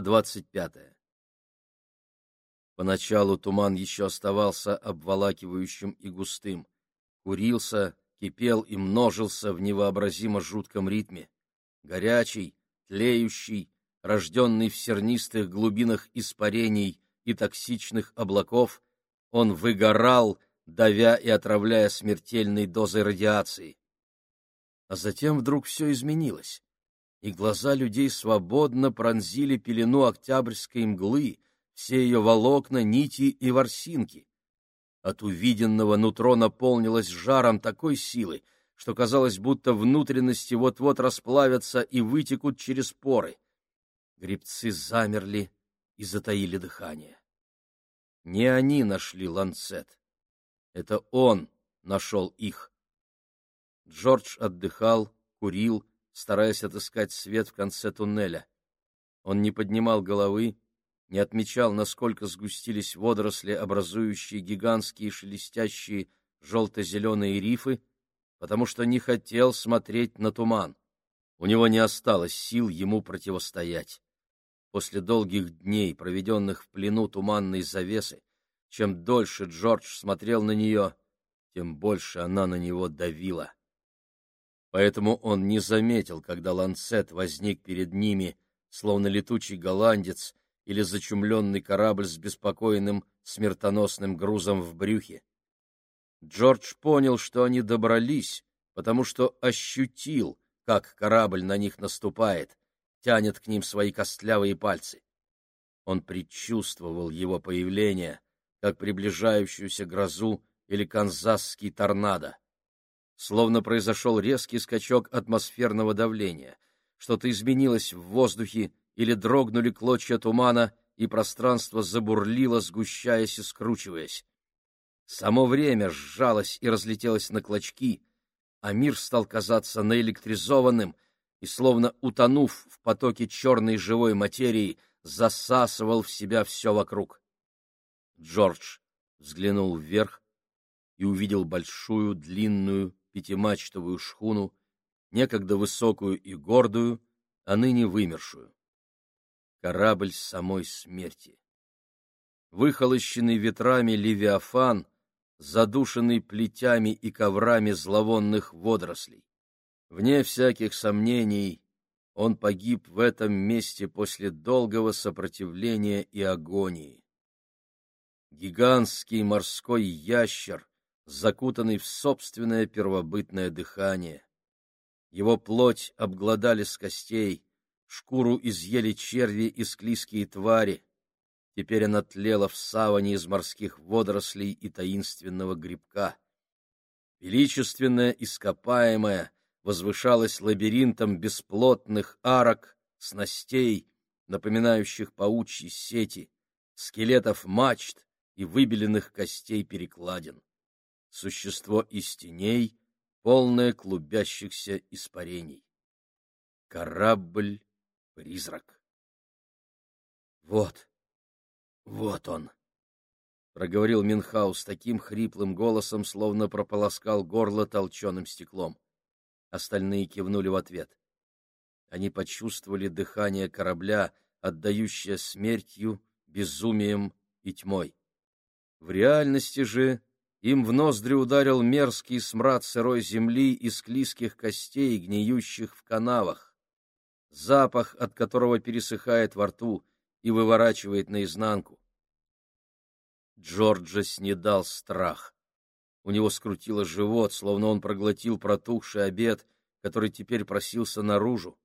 25. Поначалу туман еще оставался обволакивающим и густым. Курился, кипел и множился в невообразимо жутком ритме. Горячий, тлеющий, рожденный в сернистых глубинах испарений и токсичных облаков, он выгорал, давя и отравляя смертельной дозой радиации. А затем вдруг все изменилось, и глаза людей свободно пронзили пелену октябрьской мглы, все ее волокна, нити и ворсинки. От увиденного нутро наполнилось жаром такой силы, что казалось, будто внутренности вот-вот расплавятся и вытекут через поры. Гребцы замерли и затаили дыхание. Не они нашли ланцет. Это он нашел их. Джордж отдыхал, курил, стараясь отыскать свет в конце туннеля. Он не поднимал головы, не отмечал, насколько сгустились водоросли, образующие гигантские шелестящие желто-зеленые рифы, потому что не хотел смотреть на туман. У него не осталось сил ему противостоять. После долгих дней, проведенных в плену туманной завесы, чем дольше Джордж смотрел на нее, тем больше она на него давила. Поэтому он не заметил, когда ланцет возник перед ними, словно летучий голландец или зачумленный корабль с беспокойным смертоносным грузом в брюхе. Джордж понял, что они добрались, потому что ощутил, как корабль на них наступает, тянет к ним свои костлявые пальцы. Он предчувствовал его появление, как приближающуюся грозу или канзасский торнадо. Словно произошел резкий скачок атмосферного давления, что-то изменилось в воздухе или дрогнули клочья тумана, и пространство забурлило, сгущаясь и скручиваясь. Само время сжалось и разлетелось на клочки, а мир стал казаться наэлектризованным — и, словно утонув в потоке черной живой материи, засасывал в себя все вокруг. Джордж взглянул вверх и увидел большую длинную пятимачтовую шхуну, некогда высокую и гордую, а ныне вымершую. Корабль самой смерти. Выхолощенный ветрами Левиафан, задушенный плетями и коврами зловонных водорослей. Вне всяких сомнений, он погиб в этом месте после долгого сопротивления и агонии. Гигантский морской ящер, закутанный в собственное первобытное дыхание. Его плоть обглодали с костей, шкуру изъели черви и склизкие твари. Теперь она тлела в саване из морских водорослей и таинственного грибка. Величественная ископаемая — возвышалась лабиринтом бесплотных арок, снастей, напоминающих паучьи сети, скелетов мачт и выбеленных костей перекладин. Существо из теней, полное клубящихся испарений. Корабль-призрак. Вот, вот он, — проговорил Минхаус таким хриплым голосом, словно прополоскал горло толченым стеклом. Остальные кивнули в ответ. Они почувствовали дыхание корабля, отдающее смертью, безумием и тьмой. В реальности же им в ноздри ударил мерзкий смрад сырой земли и склизких костей, гниющих в канавах, запах от которого пересыхает во рту и выворачивает наизнанку. Джорджа снедал страх. У него скрутило живот, словно он проглотил протухший обед, который теперь просился наружу.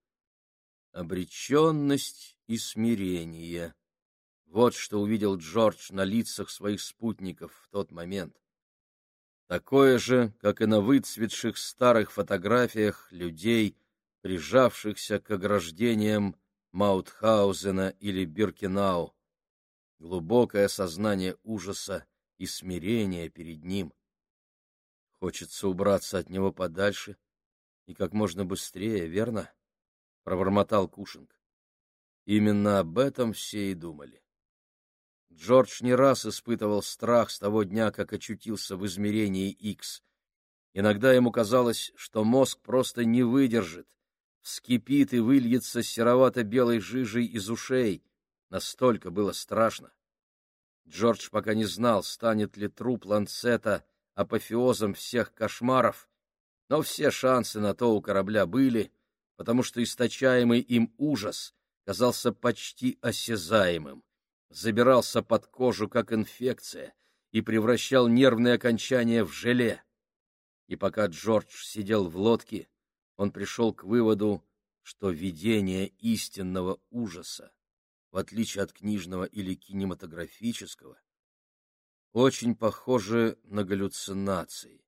Обреченность и смирение. Вот что увидел Джордж на лицах своих спутников в тот момент. Такое же, как и на выцветших старых фотографиях людей, прижавшихся к ограждениям Маутхаузена или Биркенау. Глубокое сознание ужаса и смирения перед ним. Хочется убраться от него подальше и как можно быстрее, верно? — пробормотал Кушинг. Именно об этом все и думали. Джордж не раз испытывал страх с того дня, как очутился в измерении X. Иногда ему казалось, что мозг просто не выдержит, вскипит и выльется серовато-белой жижей из ушей, Настолько было страшно. Джордж пока не знал, станет ли труп Ланцета апофеозом всех кошмаров, но все шансы на то у корабля были, потому что источаемый им ужас казался почти осязаемым, забирался под кожу, как инфекция, и превращал нервные окончания в желе. И пока Джордж сидел в лодке, он пришел к выводу, что видение истинного ужаса, в отличие от книжного или кинематографического, очень похоже на галлюцинации,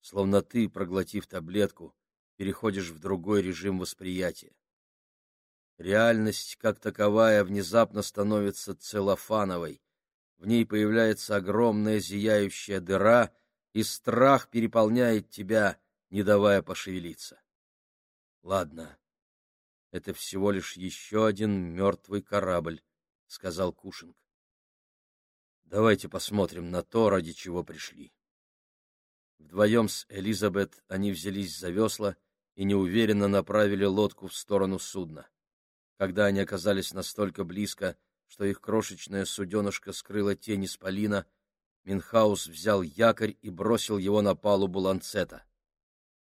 словно ты, проглотив таблетку, переходишь в другой режим восприятия. Реальность, как таковая, внезапно становится целлофановой, в ней появляется огромная зияющая дыра, и страх переполняет тебя, не давая пошевелиться. Ладно, это всего лишь еще один мертвый корабль, — сказал Кушинг. Давайте посмотрим на то, ради чего пришли. Вдвоем с Элизабет они взялись за весла и неуверенно направили лодку в сторону судна. Когда они оказались настолько близко, что их крошечное суденышко скрыло тень исполина, Минхаус взял якорь и бросил его на палубу ланцета.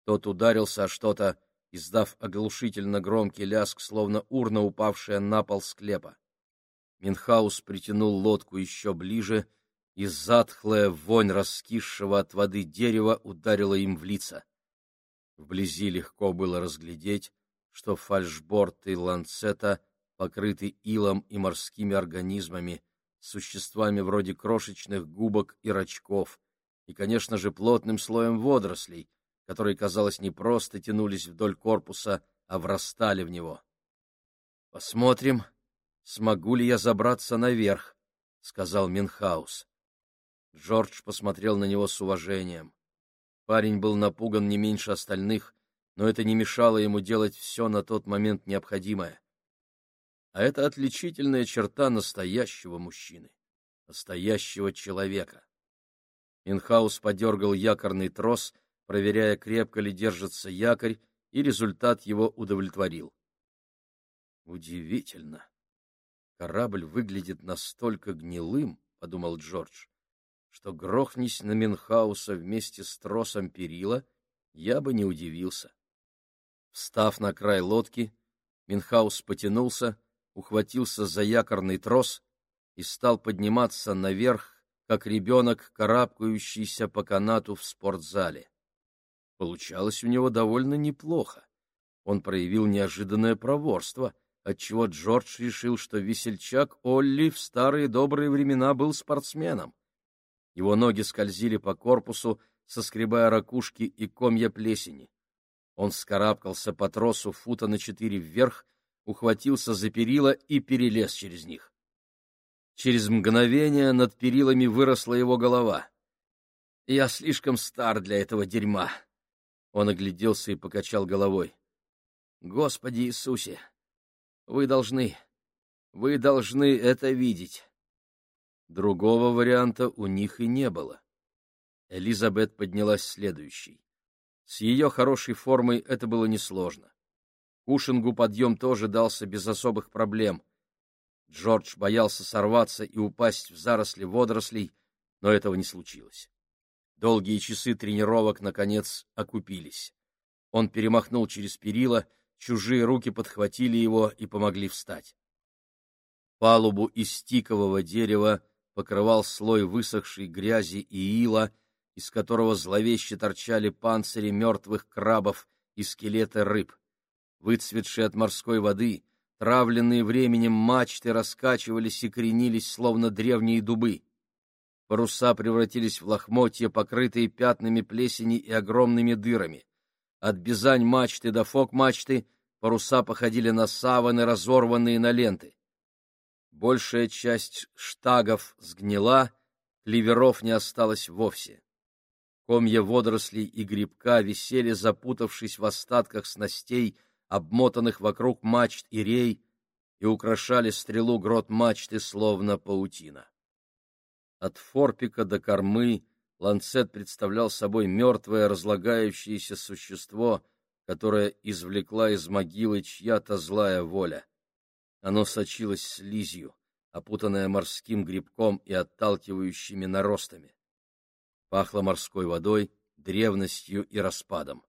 Тот ударился о что-то, издав оглушительно громкий ляск, словно урна, упавшая на пол склепа. Минхаус притянул лодку еще ближе, и затхлая вонь раскисшего от воды дерева ударила им в лица. Вблизи легко было разглядеть, что фальшборты ланцета покрыты илом и морскими организмами, существами вроде крошечных губок и рачков, и, конечно же, плотным слоем водорослей, которые, казалось, не просто тянулись вдоль корпуса, а врастали в него. — Посмотрим, смогу ли я забраться наверх, — сказал Минхаус. Джордж посмотрел на него с уважением. Парень был напуган не меньше остальных, но это не мешало ему делать все на тот момент необходимое а это отличительная черта настоящего мужчины, настоящего человека. Инхаус подергал якорный трос, проверяя, крепко ли держится якорь, и результат его удовлетворил. Удивительно. Корабль выглядит настолько гнилым, — подумал Джордж, — что грохнись на Минхауса вместе с тросом перила, я бы не удивился. Встав на край лодки, Минхаус потянулся, ухватился за якорный трос и стал подниматься наверх, как ребенок, карабкающийся по канату в спортзале. Получалось у него довольно неплохо. Он проявил неожиданное проворство, отчего Джордж решил, что весельчак Олли в старые добрые времена был спортсменом. Его ноги скользили по корпусу, соскребая ракушки и комья плесени. Он вскарабкался по тросу фута на четыре вверх ухватился за перила и перелез через них. Через мгновение над перилами выросла его голова. «Я слишком стар для этого дерьма!» Он огляделся и покачал головой. «Господи Иисусе! Вы должны, вы должны это видеть!» Другого варианта у них и не было. Элизабет поднялась следующей. С ее хорошей формой это было несложно. Кушингу подъем тоже дался без особых проблем. Джордж боялся сорваться и упасть в заросли водорослей, но этого не случилось. Долгие часы тренировок, наконец, окупились. Он перемахнул через перила, чужие руки подхватили его и помогли встать. Палубу из тикового дерева покрывал слой высохшей грязи и ила, из которого зловеще торчали панцири мертвых крабов и скелеты рыб. Выцветшие от морской воды, травленные временем мачты раскачивались и кренились, словно древние дубы. Паруса превратились в лохмотья, покрытые пятнами плесени и огромными дырами. От бизань мачты до фок мачты паруса походили на саваны, разорванные на ленты. Большая часть штагов сгнила, ливеров не осталось вовсе. Комья водорослей и грибка висели, запутавшись в остатках снастей, обмотанных вокруг мачт и рей, и украшали стрелу грот мачты, словно паутина. От форпика до кормы ланцет представлял собой мертвое разлагающееся существо, которое извлекла из могилы чья-то злая воля. Оно сочилось слизью, опутанное морским грибком и отталкивающими наростами. Пахло морской водой, древностью и распадом.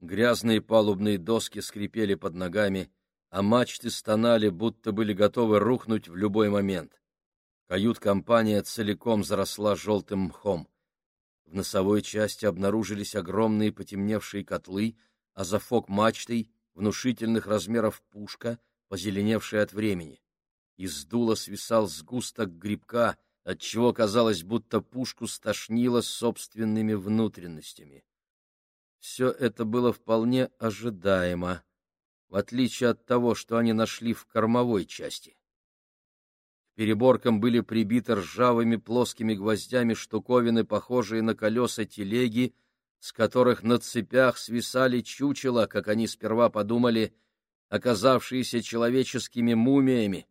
Грязные палубные доски скрипели под ногами, а мачты стонали, будто были готовы рухнуть в любой момент. Кают-компания целиком заросла желтым мхом. В носовой части обнаружились огромные потемневшие котлы, а за фок-мачтой внушительных размеров пушка, позеленевшая от времени. Из дула свисал сгусток грибка, отчего казалось, будто пушку стошнило собственными внутренностями. Все это было вполне ожидаемо, в отличие от того, что они нашли в кормовой части. К переборкам были прибиты ржавыми плоскими гвоздями штуковины, похожие на колеса телеги, с которых на цепях свисали чучела, как они сперва подумали, оказавшиеся человеческими мумиями,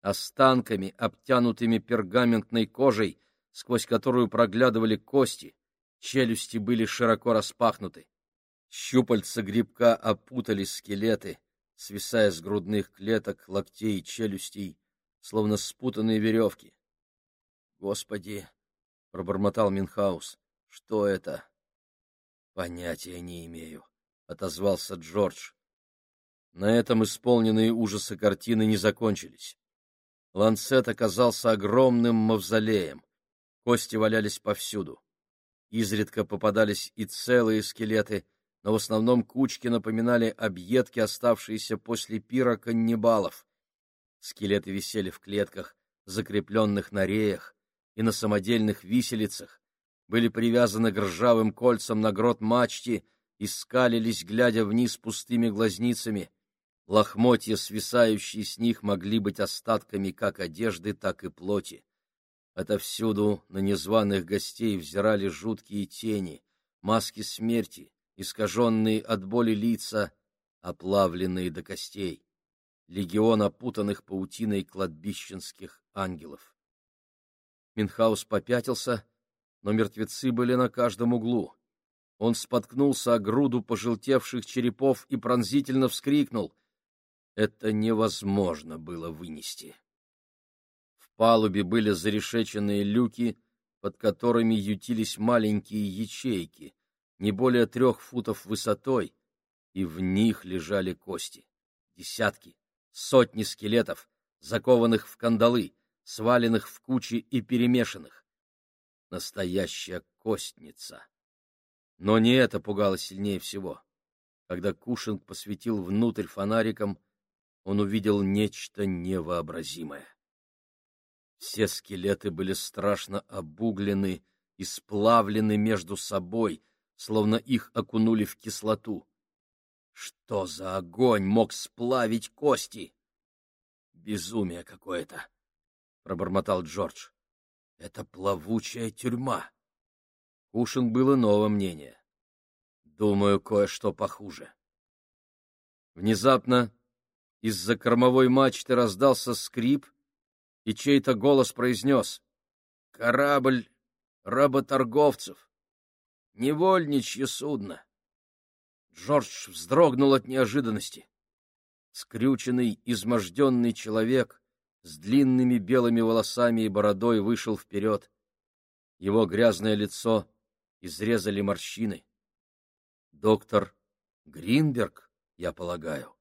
останками, обтянутыми пергаментной кожей, сквозь которую проглядывали кости, челюсти были широко распахнуты. Щупальца грибка опутали скелеты, свисая с грудных клеток, локтей и челюстей, словно спутанные веревки. — Господи! — пробормотал Минхаус. — Что это? — Понятия не имею, — отозвался Джордж. На этом исполненные ужасы картины не закончились. Ланцет оказался огромным мавзолеем. Кости валялись повсюду. Изредка попадались и целые скелеты — но в основном кучки напоминали объедки, оставшиеся после пира каннибалов. Скелеты висели в клетках, закрепленных на реях и на самодельных виселицах, были привязаны к ржавым кольцам на грот мачте и скалились, глядя вниз пустыми глазницами. Лохмотья, свисающие с них, могли быть остатками как одежды, так и плоти. Отовсюду на незваных гостей взирали жуткие тени, маски смерти, искаженные от боли лица, оплавленные до костей, легион опутанных паутиной кладбищенских ангелов. Минхаус попятился, но мертвецы были на каждом углу. Он споткнулся о груду пожелтевших черепов и пронзительно вскрикнул. Это невозможно было вынести. В палубе были зарешеченные люки, под которыми ютились маленькие ячейки, не более трех футов высотой, и в них лежали кости. Десятки, сотни скелетов, закованных в кандалы, сваленных в кучи и перемешанных. Настоящая костница. Но не это пугало сильнее всего. Когда Кушинг посветил внутрь фонариком, он увидел нечто невообразимое. Все скелеты были страшно обуглены и сплавлены между собой, словно их окунули в кислоту. Что за огонь мог сплавить кости? Безумие какое-то, пробормотал Джордж. Это плавучая тюрьма. Кушин было новое мнение. Думаю, кое-что похуже. Внезапно из-за кормовой мачты раздался скрип, и чей-то голос произнес «Корабль работорговцев». Невольничье судно. Джордж вздрогнул от неожиданности. Скрюченный, изможденный человек с длинными белыми волосами и бородой вышел вперед. Его грязное лицо изрезали морщины. — Доктор Гринберг, я полагаю? —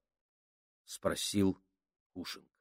спросил Кушинг.